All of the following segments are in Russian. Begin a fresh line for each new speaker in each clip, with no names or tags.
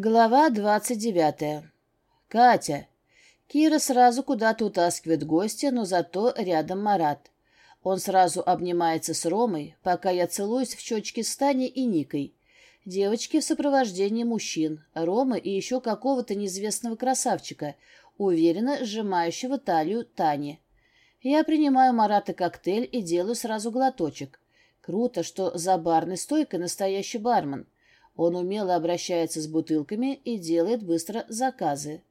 Глава двадцать девятая. Катя. Кира сразу куда-то утаскивает гостя, но зато рядом Марат. Он сразу обнимается с Ромой, пока я целуюсь в щечки с Таней и Никой. Девочки в сопровождении мужчин, Ромы и еще какого-то неизвестного красавчика, уверенно сжимающего талию Тани. Я принимаю Марата коктейль и делаю сразу глоточек. Круто, что за барной стойкой настоящий бармен — он умело обращается с бутылками и делает быстро заказы.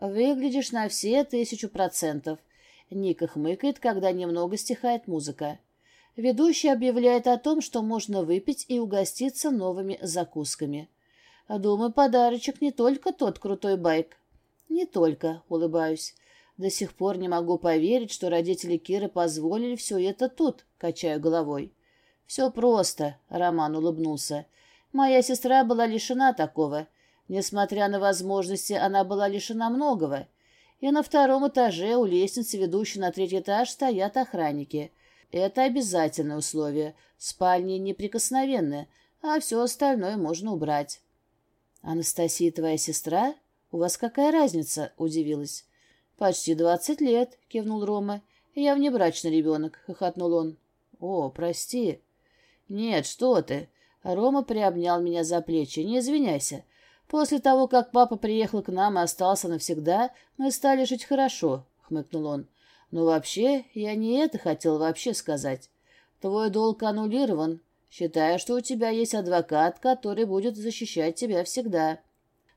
«Выглядишь на все тысячу процентов», — Ника хмыкает, когда немного стихает музыка. Ведущий объявляет о том, что можно выпить и угоститься новыми закусками. «Думаю, подарочек не только тот крутой байк». «Не только», — улыбаюсь. «До сих пор не могу поверить, что родители Киры позволили все это тут», — качаю головой. «Все просто», — Роман улыбнулся. Моя сестра была лишена такого. Несмотря на возможности, она была лишена многого. И на втором этаже у лестницы, ведущей на третий этаж, стоят охранники. Это обязательное условие. Спальни неприкосновенные, а все остальное можно убрать. «Анастасия твоя сестра? У вас какая разница?» — удивилась. «Почти двадцать лет», — кивнул Рома. «Я внебрачный ребенок», — хохотнул он. «О, прости». «Нет, что ты. Рома приобнял меня за плечи. «Не извиняйся. После того, как папа приехал к нам и остался навсегда, мы стали жить хорошо», — хмыкнул он. «Но вообще, я не это хотел вообще сказать. Твой долг аннулирован. Считаю, что у тебя есть адвокат, который будет защищать тебя всегда».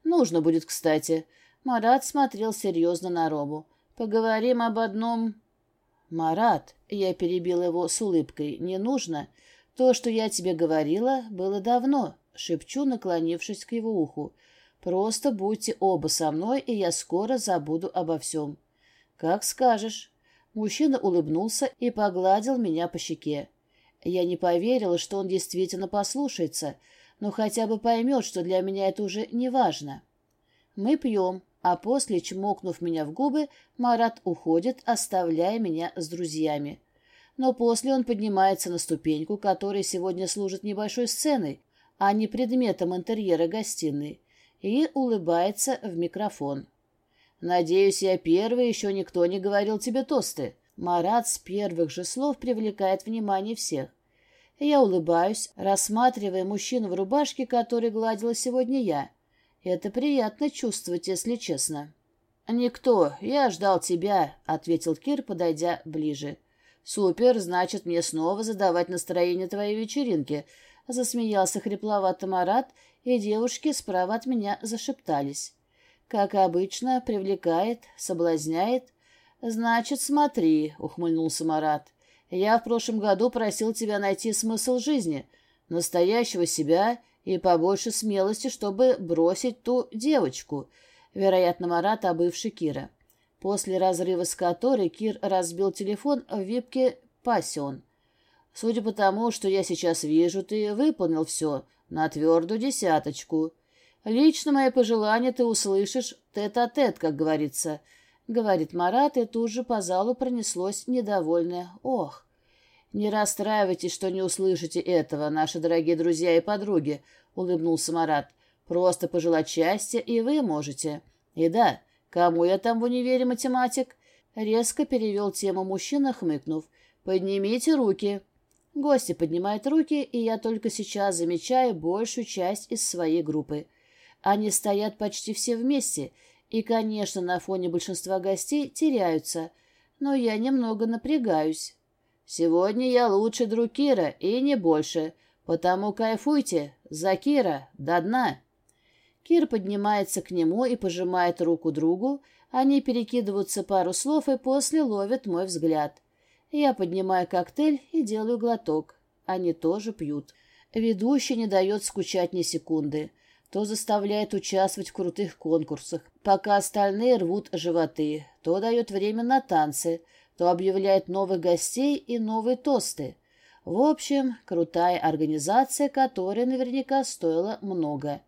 «Нужно будет, кстати». Марат смотрел серьезно на Рому. «Поговорим об одном...» «Марат», — я перебил его с улыбкой, — «не нужно. «То, что я тебе говорила, было давно», — шепчу, наклонившись к его уху. «Просто будьте оба со мной, и я скоро забуду обо всем». «Как скажешь». Мужчина улыбнулся и погладил меня по щеке. Я не поверила, что он действительно послушается, но хотя бы поймет, что для меня это уже не важно. Мы пьем, а после, чмокнув меня в губы, Марат уходит, оставляя меня с друзьями но после он поднимается на ступеньку, которая сегодня служит небольшой сценой, а не предметом интерьера гостиной, и улыбается в микрофон. «Надеюсь, я первый, еще никто не говорил тебе тосты». Марат с первых же слов привлекает внимание всех. Я улыбаюсь, рассматривая мужчину в рубашке, который гладила сегодня я. Это приятно чувствовать, если честно. «Никто, я ждал тебя», — ответил Кир, подойдя ближе. «Супер, значит, мне снова задавать настроение твоей вечеринки», — засмеялся хрипловатый Марат, и девушки справа от меня зашептались. «Как обычно, привлекает, соблазняет». «Значит, смотри», — ухмыльнулся Марат. «Я в прошлом году просил тебя найти смысл жизни, настоящего себя и побольше смелости, чтобы бросить ту девочку». Вероятно, Марат, а бывший Кира после разрыва с которой Кир разбил телефон в випке «Пассион». Судя по тому, что я сейчас вижу, ты выполнил все на твердую десяточку. Лично мои пожелания ты услышишь тет-а-тет, -тет, как говорится, — говорит Марат, и тут же по залу пронеслось недовольное «Ох». «Не расстраивайтесь, что не услышите этого, наши дорогие друзья и подруги», — улыбнулся Марат. «Просто пожелать счастья, и вы можете. И да, «Кому я там в универе математик?» Резко перевел тему мужчина, хмыкнув. «Поднимите руки». Гости поднимают руки, и я только сейчас замечаю большую часть из своей группы. Они стоят почти все вместе, и, конечно, на фоне большинства гостей теряются, но я немного напрягаюсь. Сегодня я лучший друг Кира, и не больше, потому кайфуйте, за Кира, до дна. Кир поднимается к нему и пожимает руку другу, они перекидываются пару слов и после ловят мой взгляд. Я поднимаю коктейль и делаю глоток. Они тоже пьют. Ведущий не дает скучать ни секунды. То заставляет участвовать в крутых конкурсах, пока остальные рвут животы, то дает время на танцы, то объявляет новых гостей и новые тосты. В общем, крутая организация, которая наверняка стоила много.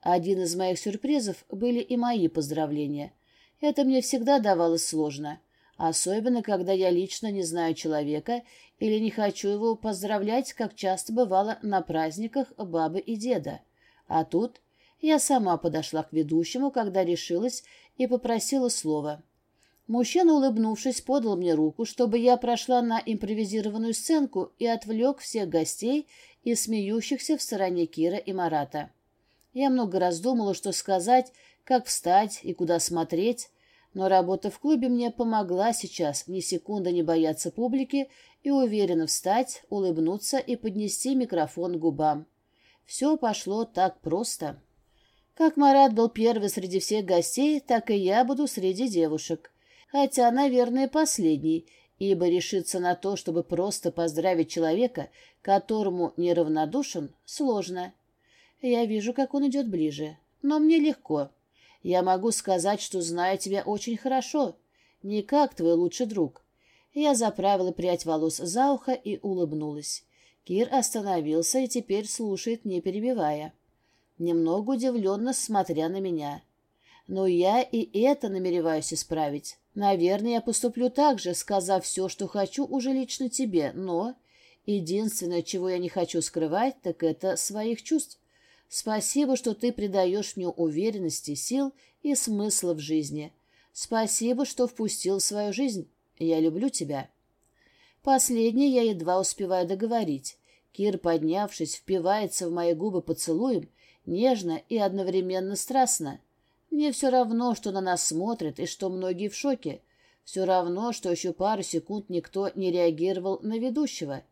Один из моих сюрпризов были и мои поздравления. Это мне всегда давалось сложно, особенно когда я лично не знаю человека или не хочу его поздравлять, как часто бывало на праздниках бабы и деда. А тут Я сама подошла к ведущему, когда решилась, и попросила слова. Мужчина, улыбнувшись, подал мне руку, чтобы я прошла на импровизированную сценку и отвлек всех гостей и смеющихся в стороне Кира и Марата. Я много раз думала, что сказать, как встать и куда смотреть, но работа в клубе мне помогла сейчас ни секунды не бояться публики и уверенно встать, улыбнуться и поднести микрофон к губам. Все пошло так просто. Как Марат был первый среди всех гостей, так и я буду среди девушек. Хотя, наверное, последний, ибо решиться на то, чтобы просто поздравить человека, которому неравнодушен, сложно. Я вижу, как он идет ближе, но мне легко. Я могу сказать, что знаю тебя очень хорошо, не как твой лучший друг. Я заправила прядь волос за ухо и улыбнулась. Кир остановился и теперь слушает, не перебивая немного удивленно смотря на меня. Но я и это намереваюсь исправить. Наверное, я поступлю так же, сказав все, что хочу уже лично тебе, но... Единственное, чего я не хочу скрывать, так это своих чувств. Спасибо, что ты придаешь мне уверенности, сил и смысла в жизни. Спасибо, что впустил в свою жизнь. Я люблю тебя. Последнее я едва успеваю договорить. Кир, поднявшись, впивается в мои губы поцелуем, нежно и одновременно страстно. Мне все равно, что на нас смотрят и что многие в шоке. Все равно, что еще пару секунд никто не реагировал на ведущего.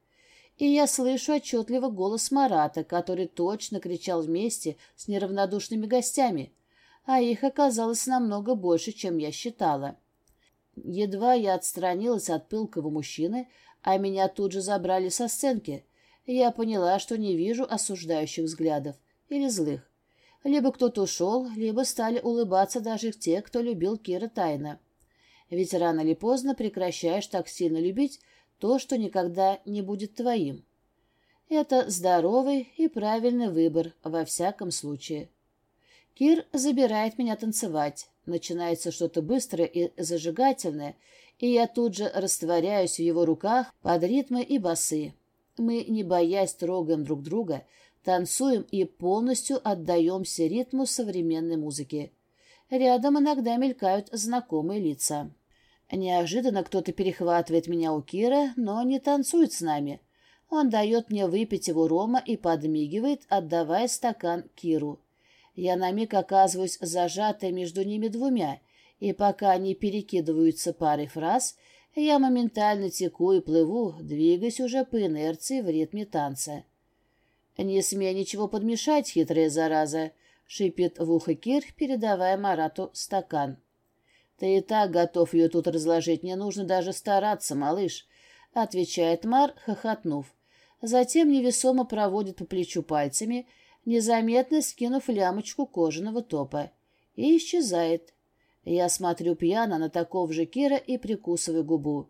И я слышу отчетливо голос Марата, который точно кричал вместе с неравнодушными гостями, а их оказалось намного больше, чем я считала. Едва я отстранилась от пылкого мужчины, а меня тут же забрали со сценки, я поняла, что не вижу осуждающих взглядов или злых. Либо кто-то ушел, либо стали улыбаться даже те, кто любил Кира тайно. Ведь рано или поздно прекращаешь так сильно любить то, что никогда не будет твоим. Это здоровый и правильный выбор во всяком случае. Кир забирает меня танцевать. Начинается что-то быстрое и зажигательное, и я тут же растворяюсь в его руках под ритмы и басы. Мы, не боясь, трогаем друг друга, Танцуем и полностью отдаемся ритму современной музыки. Рядом иногда мелькают знакомые лица. Неожиданно кто-то перехватывает меня у Кира, но не танцует с нами. Он дает мне выпить его рома и подмигивает, отдавая стакан Киру. Я на миг оказываюсь зажатой между ними двумя, и пока они перекидываются парой фраз, я моментально теку и плыву, двигаясь уже по инерции в ритме танца. «Не смей ничего подмешать, хитрая зараза!» — шипит в ухо Кир, передавая Марату стакан. «Ты и так готов ее тут разложить, не нужно даже стараться, малыш», — отвечает Мар, хохотнув. Затем невесомо проводит по плечу пальцами, незаметно скинув лямочку кожаного топа, и исчезает. Я смотрю пьяно на такого же Кира и прикусываю губу.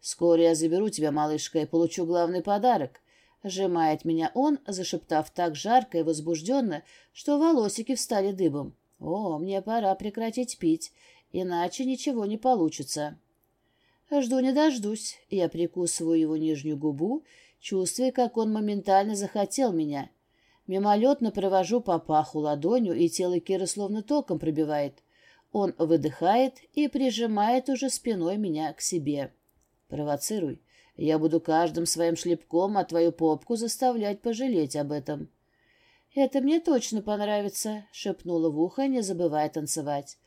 «Скоро я заберу тебя, малышка, и получу главный подарок», Сжимает меня он, зашептав так жарко и возбужденно, что волосики встали дыбом. «О, мне пора прекратить пить, иначе ничего не получится». Жду не дождусь. Я прикусываю его нижнюю губу, чувствуя, как он моментально захотел меня. Мимолетно провожу по паху ладонью, и тело Кира словно током пробивает. Он выдыхает и прижимает уже спиной меня к себе. «Провоцируй. Я буду каждым своим шлепком, а твою попку заставлять пожалеть об этом. «Это мне точно понравится», — шепнула в ухо, не забывая танцевать.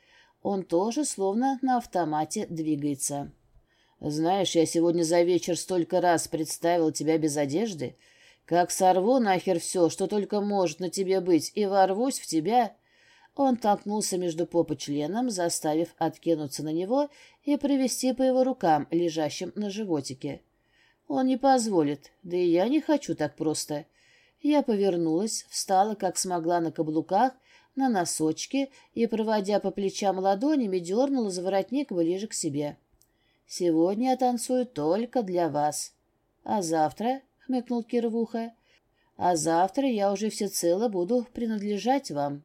Он тоже словно на автомате двигается. «Знаешь, я сегодня за вечер столько раз представил тебя без одежды, как сорву нахер все, что только может на тебе быть, и ворвусь в тебя». Он толкнулся между попы членом, заставив откинуться на него и провести по его рукам, лежащим на животике. Он не позволит, да и я не хочу так просто. Я повернулась, встала, как смогла, на каблуках, на носочки и, проводя по плечам ладонями, дернула за воротник ближе к себе. «Сегодня я танцую только для вас. А завтра?» — хмыкнул Кир в ухо. «А завтра я уже всецело буду принадлежать вам».